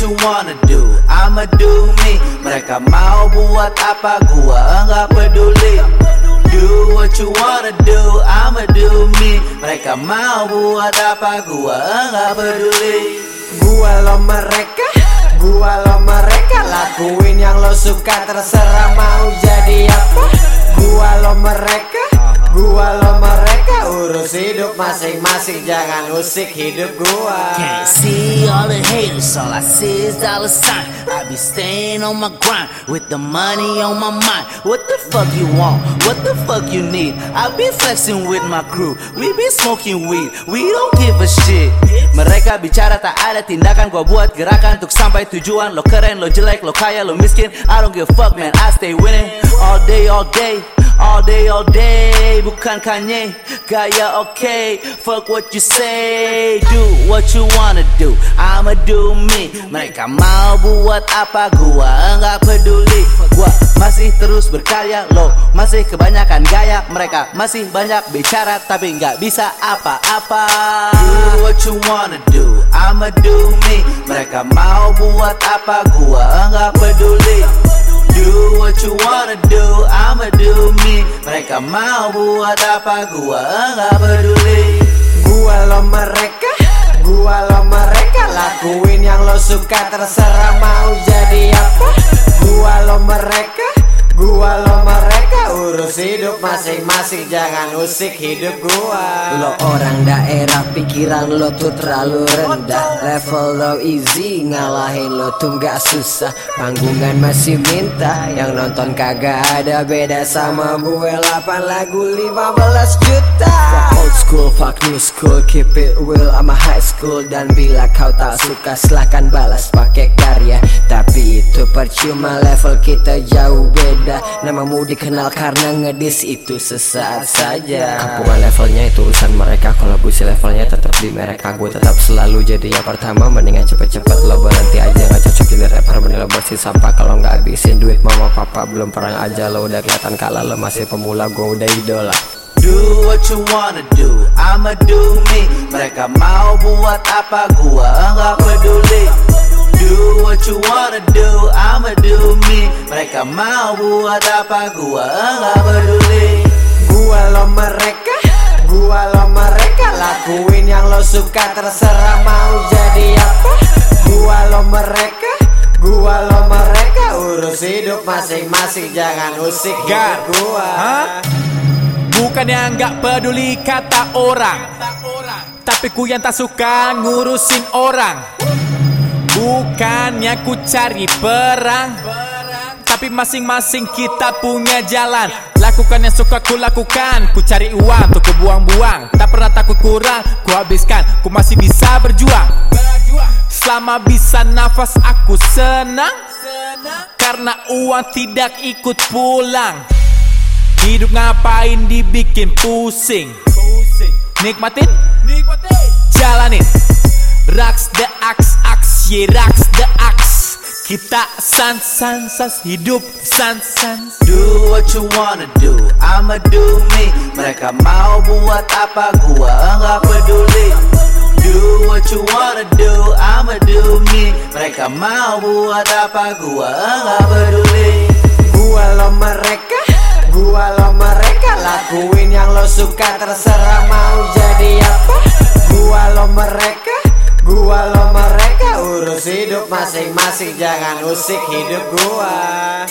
you wanna do, I'ma do me. Mereka mau buat apa gua enggak peduli. Do what you wanna do, I'ma do me. Mereka mau buat apa gua enggak peduli. Gua lo mereka, gua lo mereka. Lakuin yang lo suka terserah mau jadi apa. Gua lo mereka, gua lo mereka Urus hidup masing-masing jangan usik hidup gua Can't see all the haters, all I see is dollar sign. I be staying on my grind with the money on my mind. What the fuck you want? What the fuck you need? I be flexing with my crew. We be smoking weed. We don't give a shit. Mereka bicara tak ada tindakan Gua buat gerakan untuk sampai tujuan Lo keren, lo jelek, lo kaya, lo miskin I don't give a fuck man, I stay winning All day, all day All day, all day, bukan Kanye Gaya okay, fuck what you say. Do what you wanna do, I'ma do me. Mereka mau buat apa, gua enggak peduli. Gua masih terus berkarya, lo masih kebanyakan gaya. Mereka masih banyak bicara, tapi nggak bisa apa-apa. Do what you wanna do, I'ma do me. Mereka mau buat apa, gua enggak peduli. Do what you wanna do, I'ma do me Mereka mau buat apa, gua enggak peduli. Gua lo mereka, gua lo mereka. Lakuin yang lo suka terserah mau jadi apa masing-masing jangan usik hidup gua. Lo orang daerah pikiran lo tuh terlalu rendah. Level lo easy ngalahin lo tuh gak susah. Panggungan masih minta yang nonton kagak ada Beda sama gue. 8 lagu 15 juta. Old school, fuck new school, keep it real sama high school. Dan bila kau tak suka silahkan balas pakai karya. Tapi itu percuma level kita jauh beda. Namamu dikenal karena ngedis itu sesaat saja. Kampungan levelnya itu urusan mereka. Kalau gue sih levelnya tetap di mereka. Gue tetap selalu jadi yang pertama. Mendingan cepet-cepet lo berhenti aja. Gak cocok jadi rapper mending lo bersih sampah. Kalau nggak habisin duit mama papa Belum perang aja lo udah kelihatan kalah. Lo masih pemula gue udah idola. Do what you wanna do, I'ma do me. Mereka mau buat apa, gua enggak peduli. Do what you wanna do, I'ma do me. Mereka mau buat apa, gua enggak peduli. Gua lo mereka, gua lo mereka. Lakuin yang lo suka terserah mau jadi apa. Gua lo mereka, gua lo mereka. Urus hidup masing-masing jangan usik hidup gua. Hah? Bukan yang gak peduli kata orang. Tapi ku yang tak suka ngurusin orang Bukannya ku cari perang Tapi masing-masing kita punya jalan. Lakukan yang suka ku lakukan Ku cari uang untuk ku buang-buang. Tak pernah takut kurang Ku habiskan Ku masih bisa berjuang. Selama bisa nafas aku senang. Karena uang tidak ikut pulang. Hidup ngapain dibikin pusing? Nikmatin? Jalanin Raks the axe axe Ye raks the axe. Kita sans sans sans hidup sans sans Do what you wanna do, I'ma do me. Mereka mau buat apa, gua enggak peduli. Do what you wanna do, I'ma do me. Mereka mau buat apa, gua enggak peduli. Gua lo mereka, gua lo mereka. Lakuin yang lo suka terserah mau jadi apa. Gua lo mereka, gua lo mereka Urus hidup masing-masing jangan usik hidup gua